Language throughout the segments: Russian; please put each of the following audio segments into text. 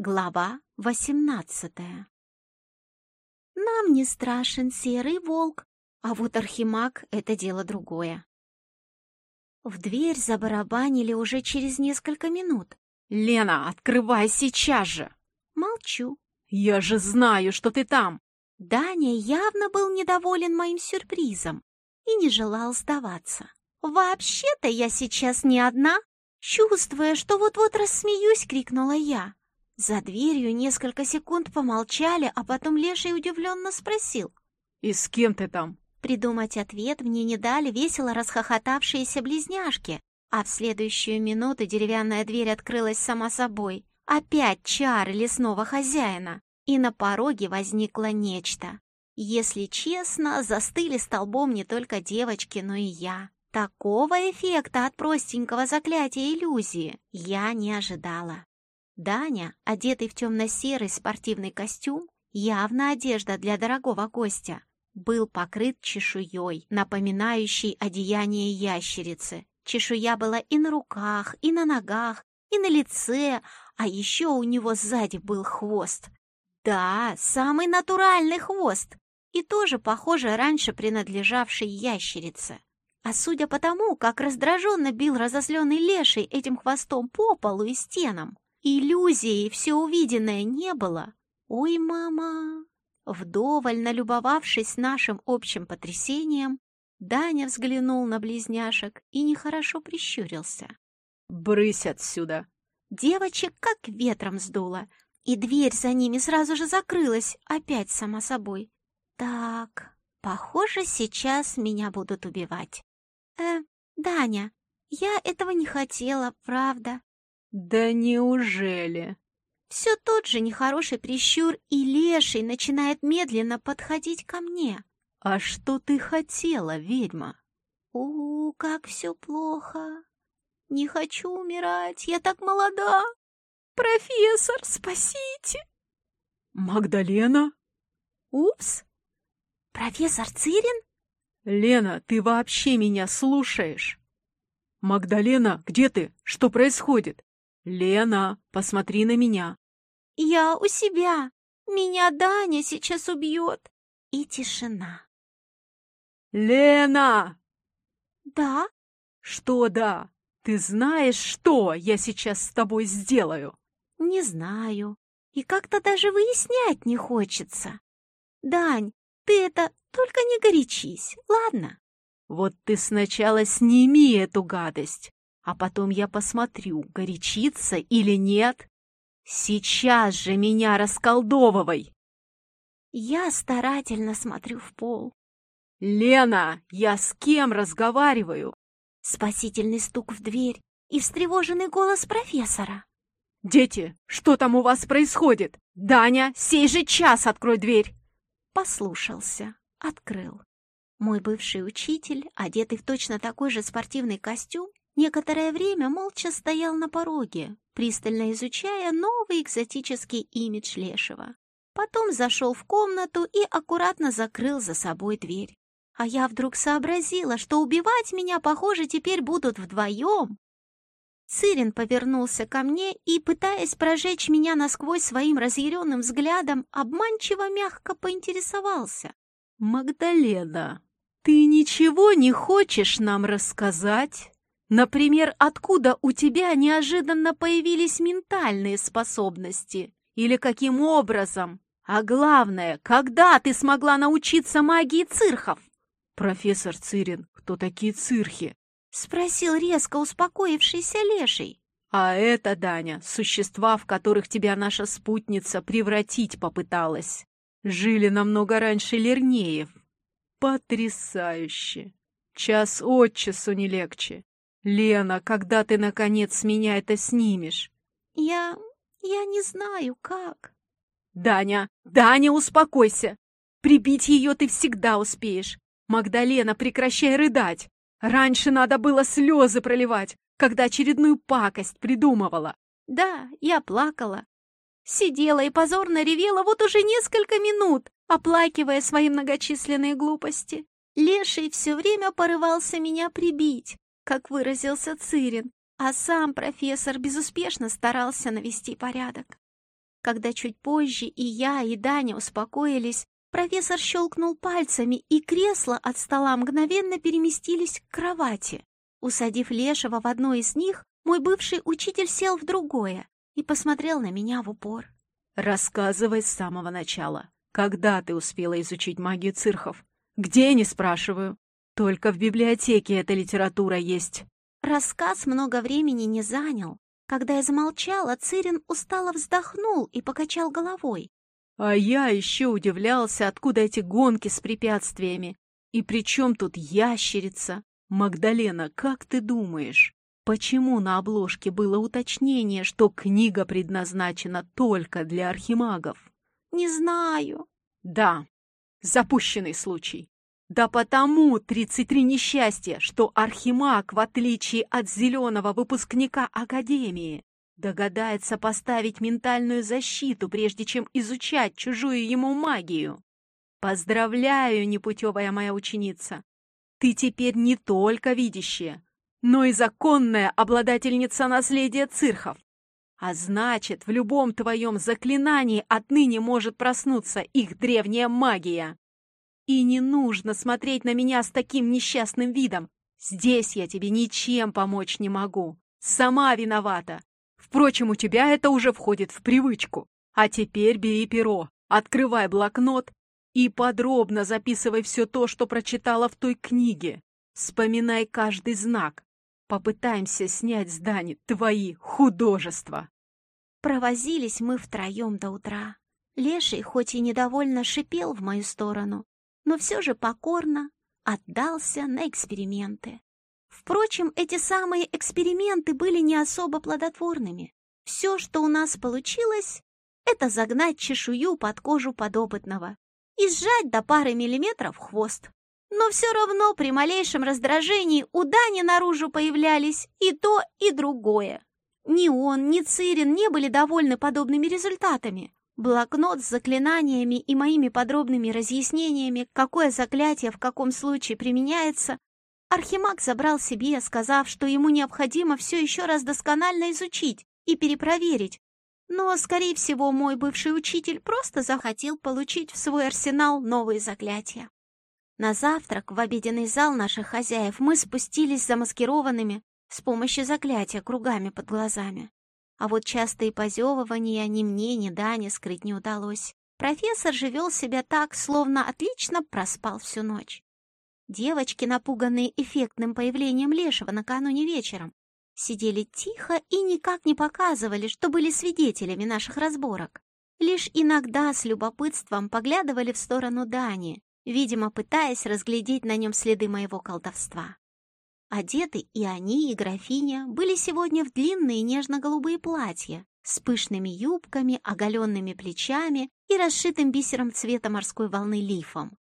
Глава восемнадцатая Нам не страшен серый волк, а вот архимаг — это дело другое. В дверь забарабанили уже через несколько минут. «Лена, открывай сейчас же!» Молчу. «Я же знаю, что ты там!» Даня явно был недоволен моим сюрпризом и не желал сдаваться. «Вообще-то я сейчас не одна!» Чувствуя, что вот-вот рассмеюсь, крикнула я. За дверью несколько секунд помолчали, а потом Леший удивленно спросил. «И с кем ты там?» Придумать ответ мне не дали весело расхохотавшиеся близняшки, а в следующую минуту деревянная дверь открылась сама собой. Опять чары лесного хозяина, и на пороге возникло нечто. Если честно, застыли столбом не только девочки, но и я. Такого эффекта от простенького заклятия иллюзии я не ожидала. Даня, одетый в темно-серый спортивный костюм, явно одежда для дорогого гостя, был покрыт чешуей, напоминающей одеяние ящерицы. Чешуя была и на руках, и на ногах, и на лице, а еще у него сзади был хвост. Да, самый натуральный хвост, и тоже, похоже, раньше принадлежавший ящерице. А судя по тому, как раздраженно бил разозленный леший этим хвостом по полу и стенам, Иллюзии все увиденное не было. Ой, мама! Вдоволь налюбовавшись нашим общим потрясением, Даня взглянул на близняшек и нехорошо прищурился. «Брысь отсюда!» Девочек как ветром сдуло, и дверь за ними сразу же закрылась, опять сама собой. Так, похоже, сейчас меня будут убивать. Э, Даня, я этого не хотела, правда. «Да неужели?» Все тот же нехороший прищур, и леший начинает медленно подходить ко мне. «А что ты хотела, ведьма?» «У, как все плохо! Не хочу умирать, я так молода! Профессор, спасите!» «Магдалена?» «Упс! Профессор Цирин?» «Лена, ты вообще меня слушаешь?» «Магдалена, где ты? Что происходит?» «Лена, посмотри на меня!» «Я у себя! Меня Даня сейчас убьет!» И тишина. «Лена!» «Да?» «Что да? Ты знаешь, что я сейчас с тобой сделаю?» «Не знаю. И как-то даже выяснять не хочется. Дань, ты это только не горячись, ладно?» «Вот ты сначала сними эту гадость, а потом я посмотрю, горячится или нет. Сейчас же меня расколдовывай!» Я старательно смотрю в пол. «Лена, я с кем разговариваю?» Спасительный стук в дверь и встревоженный голос профессора. «Дети, что там у вас происходит? Даня, сей же час открой дверь!» Послушался, открыл. Мой бывший учитель, одетый в точно такой же спортивный костюм, Некоторое время молча стоял на пороге, пристально изучая новый экзотический имидж Лешего. Потом зашел в комнату и аккуратно закрыл за собой дверь. А я вдруг сообразила, что убивать меня, похоже, теперь будут вдвоем. Цирин повернулся ко мне и, пытаясь прожечь меня насквозь своим разъяренным взглядом, обманчиво мягко поинтересовался. «Магдалена, ты ничего не хочешь нам рассказать?» Например, откуда у тебя неожиданно появились ментальные способности? Или каким образом? А главное, когда ты смогла научиться магии цирхов? Профессор Цирин, кто такие цирхи? Спросил резко успокоившийся леший. А это, Даня, существа, в которых тебя наша спутница превратить попыталась. Жили намного раньше Лернеев. Потрясающе! Час от часу не легче. «Лена, когда ты, наконец, с меня это снимешь?» «Я... я не знаю, как». «Даня! Даня, успокойся! Прибить ее ты всегда успеешь! Магдалена, прекращай рыдать! Раньше надо было слезы проливать, когда очередную пакость придумывала!» «Да, я плакала. Сидела и позорно ревела вот уже несколько минут, оплакивая свои многочисленные глупости. Леший все время порывался меня прибить, как выразился Цирин, а сам профессор безуспешно старался навести порядок. Когда чуть позже и я, и Даня успокоились, профессор щелкнул пальцами, и кресла от стола мгновенно переместились к кровати. Усадив Лешего в одно из них, мой бывший учитель сел в другое и посмотрел на меня в упор. «Рассказывай с самого начала. Когда ты успела изучить магию цирхов? Где, не спрашиваю. Только в библиотеке эта литература есть». Рассказ много времени не занял. Когда я замолчала, Цирин устало вздохнул и покачал головой. А я еще удивлялся, откуда эти гонки с препятствиями. И при чем тут ящерица? Магдалена, как ты думаешь, почему на обложке было уточнение, что книга предназначена только для архимагов? Не знаю. Да, запущенный случай. Да потому 33 несчастья, что Архимаг, в отличие от зеленого выпускника Академии, догадается поставить ментальную защиту, прежде чем изучать чужую ему магию. Поздравляю, непутевая моя ученица! Ты теперь не только видящая, но и законная обладательница наследия цирхов. А значит, в любом твоем заклинании отныне может проснуться их древняя магия. И не нужно смотреть на меня с таким несчастным видом. Здесь я тебе ничем помочь не могу. Сама виновата. Впрочем, у тебя это уже входит в привычку. А теперь бери перо, открывай блокнот и подробно записывай все то, что прочитала в той книге. Вспоминай каждый знак. Попытаемся снять с Дани твои художества. Провозились мы втроем до утра. Леший хоть и недовольно шипел в мою сторону, но все же покорно отдался на эксперименты. Впрочем, эти самые эксперименты были не особо плодотворными. Все, что у нас получилось, это загнать чешую под кожу подопытного и сжать до пары миллиметров хвост. Но все равно при малейшем раздражении у Дани наружу появлялись и то, и другое. Ни он, ни Цирин не были довольны подобными результатами. Блокнот с заклинаниями и моими подробными разъяснениями, какое заклятие в каком случае применяется, Архимаг забрал себе, сказав, что ему необходимо все еще раз досконально изучить и перепроверить. Но, скорее всего, мой бывший учитель просто захотел получить в свой арсенал новые заклятия. На завтрак в обеденный зал наших хозяев мы спустились замаскированными с помощью заклятия кругами под глазами. А вот частые позевывания ни мне, ни Дане скрыть не удалось. Профессор же вел себя так, словно отлично проспал всю ночь. Девочки, напуганные эффектным появлением Лешего накануне вечером, сидели тихо и никак не показывали, что были свидетелями наших разборок. Лишь иногда с любопытством поглядывали в сторону Дани, видимо, пытаясь разглядеть на нем следы моего колдовства. Одеты и они, и графиня были сегодня в длинные нежно-голубые платья с пышными юбками, оголенными плечами и расшитым бисером цвета морской волны лифом.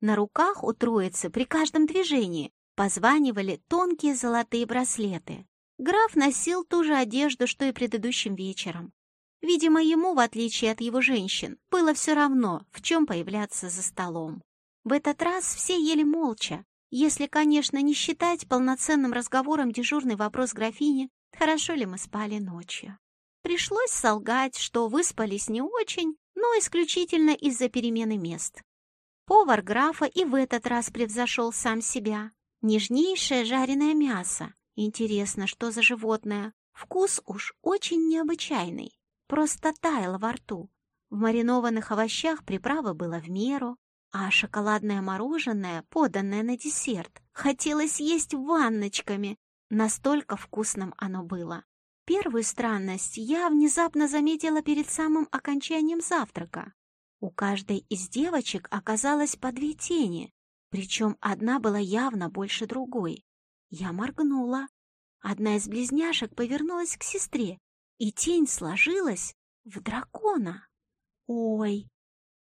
На руках у троицы при каждом движении позванивали тонкие золотые браслеты. Граф носил ту же одежду, что и предыдущим вечером. Видимо, ему, в отличие от его женщин, было все равно, в чем появляться за столом. В этот раз все ели молча, если, конечно, не считать полноценным разговором дежурный вопрос графини, хорошо ли мы спали ночью. Пришлось солгать, что выспались не очень, но исключительно из-за перемены мест. Повар графа и в этот раз превзошел сам себя. Нежнейшее жареное мясо. Интересно, что за животное? Вкус уж очень необычайный. Просто таял во рту. В маринованных овощах приправы было в меру, а шоколадное мороженое, поданное на десерт, хотелось есть ванночками. Настолько вкусным оно было. Первую странность я внезапно заметила перед самым окончанием завтрака. У каждой из девочек оказалось по две тени, причем одна была явно больше другой. Я моргнула. Одна из близняшек повернулась к сестре, и тень сложилась в дракона. Ой,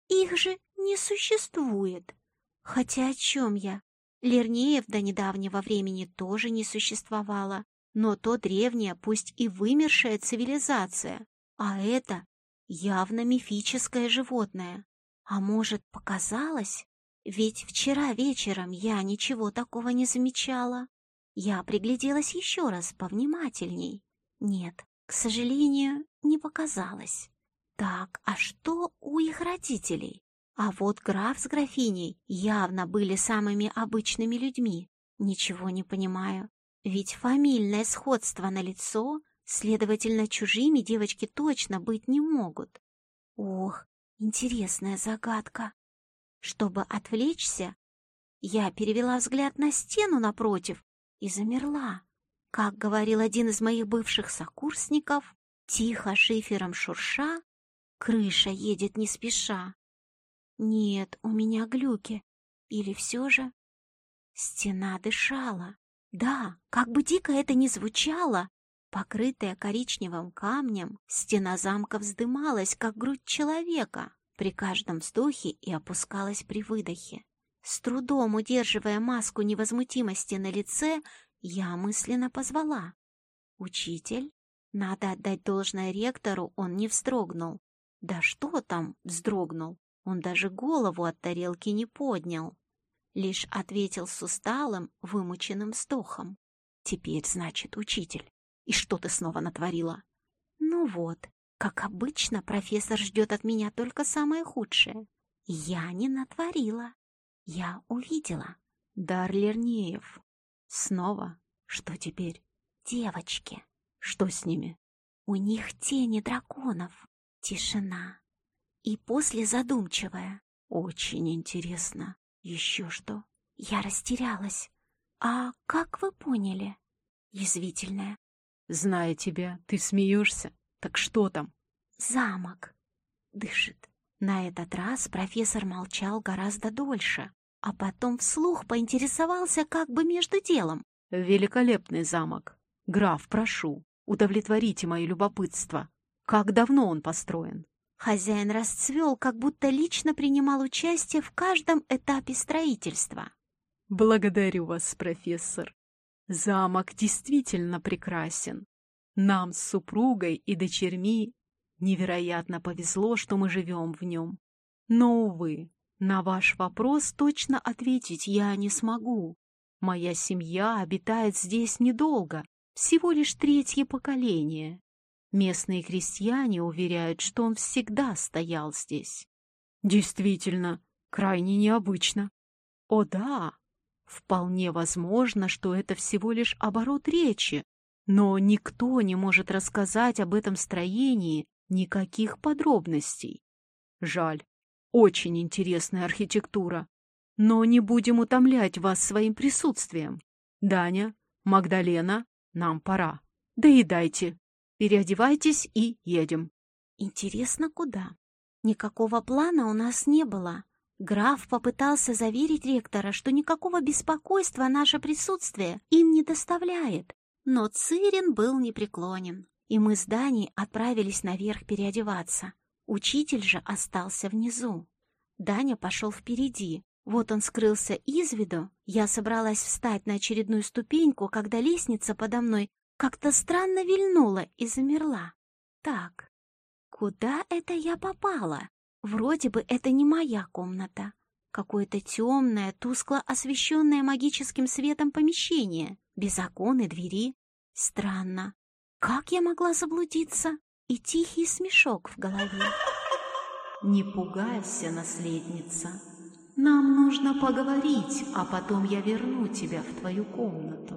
их же не существует. Хотя о чем я? Лернеев до недавнего времени тоже не существовало, но то древняя, пусть и вымершая цивилизация, а это явно мифическое животное. А может, показалось? Ведь вчера вечером я ничего такого не замечала. Я пригляделась еще раз повнимательней. Нет, к сожалению, не показалось. Так, а что у их родителей? А вот граф с графиней явно были самыми обычными людьми. Ничего не понимаю. Ведь фамильное сходство на лицо, следовательно, чужими девочки точно быть не могут. Ох, интересная загадка. Чтобы отвлечься, я перевела взгляд на стену напротив и замерла. Как говорил один из моих бывших сокурсников, тихо шифером шурша, крыша едет не спеша. Нет, у меня глюки. Или все же... Стена дышала. Да, как бы дико это ни звучало, покрытая коричневым камнем, стена замка вздымалась, как грудь человека, при каждом вздохе и опускалась при выдохе. С трудом удерживая маску невозмутимости на лице, я мысленно позвала. «Учитель?» Надо отдать должное ректору, он не вздрогнул. Да что там вздрогнул? Он даже голову от тарелки не поднял. Лишь ответил с усталым, вымученным вздохом. «Теперь, значит, учитель. И что ты снова натворила?» «Ну вот, как обычно, профессор ждет от меня только самое худшее. Я не натворила. Я увидела. Дар Лернеев. Снова? Что теперь? Девочки. Что с ними? У них тени драконов. Тишина. И после задумчивая. Очень интересно. Еще что? Я растерялась. А как вы поняли? Язвительная. Зная тебя, ты смеешься. Так что там? Замок. Дышит. На этот раз профессор молчал гораздо дольше, а потом вслух поинтересовался как бы между делом. «Великолепный замок. Граф, прошу, удовлетворите мое любопытство. Как давно он построен?» Хозяин расцвел, как будто лично принимал участие в каждом этапе строительства. «Благодарю вас, профессор. Замок действительно прекрасен. Нам с супругой и дочерьми невероятно повезло, что мы живем в нем. Но, увы, на ваш вопрос точно ответить я не смогу. Моя семья обитает здесь недолго, всего лишь третье поколение. Местные крестьяне уверяют, что он всегда стоял здесь. Действительно, крайне необычно. О да, вполне возможно, что это всего лишь оборот речи, но никто не может рассказать об этом строении никаких подробностей. Жаль, очень интересная архитектура. Но не будем утомлять вас своим присутствием. Даня, Магдалена, нам пора. Доедайте. Переодевайтесь и едем. Интересно, куда? Никакого плана у нас не было. Граф попытался заверить ректора, что никакого беспокойства наше присутствие им не доставляет. Но Цирин был непреклонен, и мы с Даней отправились наверх переодеваться. Учитель же остался внизу. Даня пошел впереди. Вот он скрылся из виду. Я собралась встать на очередную ступеньку, когда лестница подо мной как-то странно вильнула и замерла. Так, куда это я попала? Вроде бы это не моя комната. Какое-то темное, тускло освещенное магическим светом помещение, без окон и двери. Странно. Как я могла заблудиться? И тихий смешок в голове. Не пугайся, наследница. Нам нужно поговорить, а потом я верну тебя в твою комнату.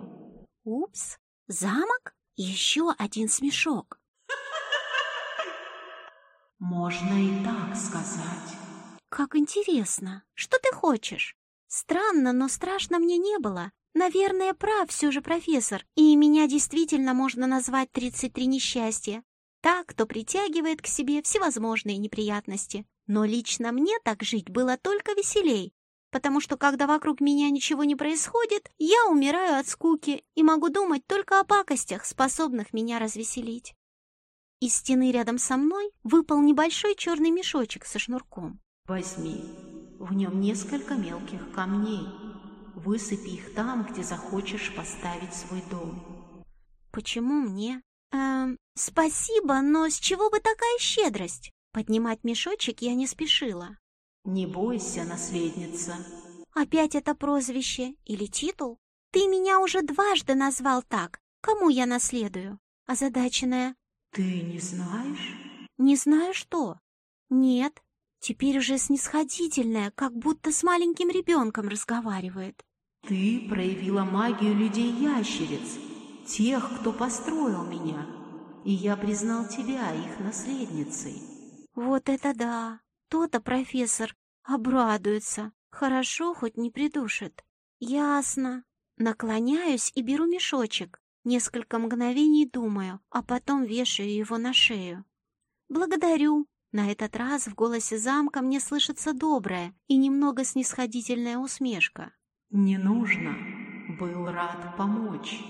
Упс, Замок? Еще один смешок. Можно и так сказать. Как интересно. Что ты хочешь? Странно, но страшно мне не было. Наверное, прав все же профессор, и меня действительно можно назвать 33 несчастья. Так, кто притягивает к себе всевозможные неприятности. Но лично мне так жить было только веселей, потому что когда вокруг меня ничего не происходит, я умираю от скуки и могу думать только о пакостях, способных меня развеселить. Из стены рядом со мной выпал небольшой черный мешочек со шнурком. «Возьми, в нем несколько мелких камней. Высыпи их там, где захочешь поставить свой дом». «Почему мне?» «Эм, спасибо, но с чего бы такая щедрость?» Поднимать мешочек я не спешила. «Не бойся, наследница». «Опять это прозвище или титул? Ты меня уже дважды назвал так. Кому я наследую?» Озадаченная. «Ты не знаешь?» Не знаю что. Нет, теперь уже снисходительная, как будто с маленьким ребенком разговаривает. Ты проявила магию людей-ящериц, тех, кто построил меня, и я признал тебя их наследницей. Вот это да! То-то профессор обрадуется. Хорошо, хоть не придушит. Ясно. Наклоняюсь и беру мешочек. Несколько мгновений думаю, а потом вешаю его на шею. Благодарю. На этот раз в голосе замка мне слышится добрая и немного снисходительная усмешка. «Не нужно. Был рад помочь».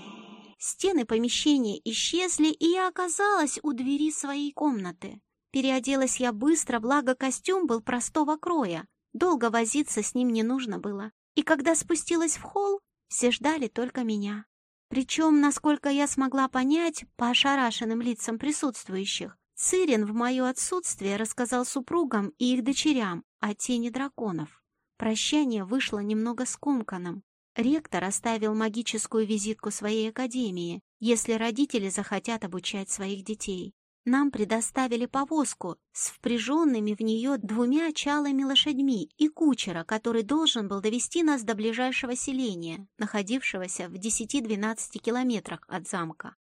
Стены помещения исчезли, и я оказалась у двери своей комнаты. Переоделась я быстро, благо костюм был простого кроя. Долго возиться с ним не нужно было. И когда спустилась в холл, все ждали только меня. Причем, насколько я смогла понять, по ошарашенным лицам присутствующих, Цирин в мое отсутствие рассказал супругам и их дочерям о тени драконов. Прощание вышло немного скомканным. Ректор оставил магическую визитку своей академии, если родители захотят обучать своих детей. Нам предоставили повозку с впряженными в нее двумя чалыми лошадьми и кучера, который должен был довести нас до ближайшего селения, находившегося в 10-12 километрах от замка.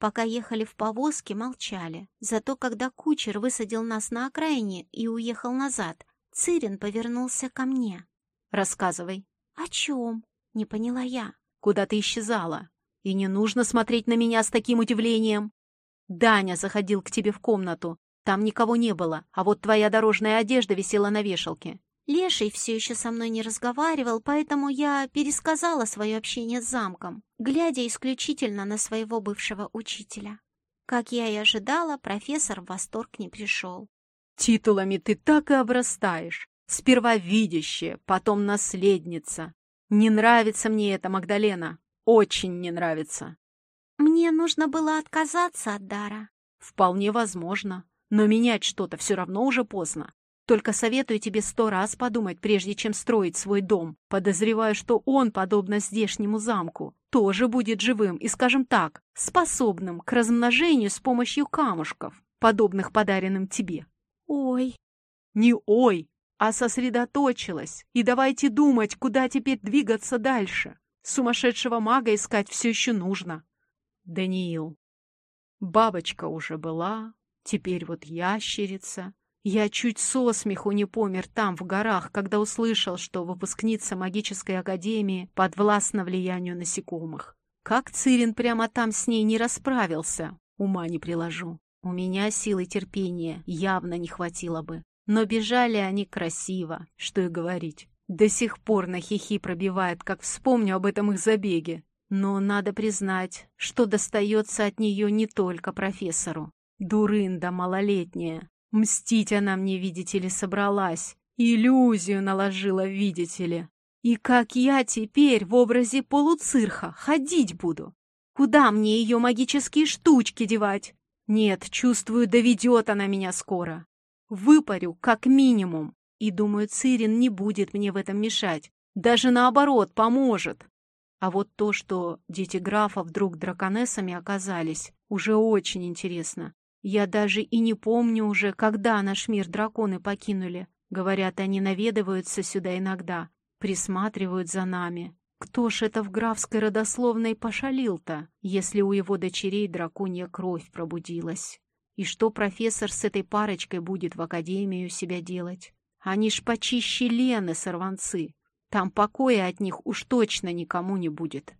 Пока ехали в повозке, молчали. Зато когда кучер высадил нас на окраине и уехал назад, Цирин повернулся ко мне. «Рассказывай». «О чем?» — не поняла я. «Куда ты исчезала? И не нужно смотреть на меня с таким удивлением. Даня заходил к тебе в комнату. Там никого не было, а вот твоя дорожная одежда висела на вешалке. Леший все еще со мной не разговаривал, поэтому я пересказала свое общение с замком, глядя исключительно на своего бывшего учителя. Как я и ожидала, профессор в восторг не пришел. «Титулами ты так и обрастаешь. Сперва видящая, потом наследница. Не нравится мне это, Магдалена. Очень не нравится». Мне нужно было отказаться от дара. Вполне возможно. Но менять что-то все равно уже поздно. Только советую тебе сто раз подумать, прежде чем строить свой дом. Подозреваю, что он, подобно здешнему замку, тоже будет живым и, скажем так, способным к размножению с помощью камушков, подобных подаренным тебе. Ой. Не ой, а сосредоточилась. И давайте думать, куда теперь двигаться дальше. Сумасшедшего мага искать все еще нужно. Даниил. Бабочка уже была, теперь вот ящерица. Я чуть со смеху не помер там, в горах, когда услышал, что выпускница магической академии подвластна влиянию насекомых. Как Цирин прямо там с ней не расправился, ума не приложу. У меня силы терпения явно не хватило бы. Но бежали они красиво, что и говорить. До сих пор на хихи пробивает, как вспомню об этом их забеге. Но надо признать, что достается от нее не только профессору. Дурында малолетняя. Мстить она мне, видите ли, собралась. Иллюзию наложила, видите ли. И как я теперь в образе полуцирха ходить буду? Куда мне ее магические штучки девать? Нет, чувствую, доведет она меня скоро. Выпарю, как минимум. И думаю, Цирин не будет мне в этом мешать. Даже наоборот, поможет. А вот то, что дети графа вдруг драконессами оказались, уже очень интересно. Я даже и не помню уже, когда наш мир драконы покинули. Говорят, они наведываются сюда иногда, присматривают за нами. Кто ж это в графской родословной пошалил-то, если у его дочерей драконья кровь пробудилась? И что профессор с этой парочкой будет в академию себя делать? Они ж почище Лены, сорванцы. Там покоя от них уж точно никому не будет.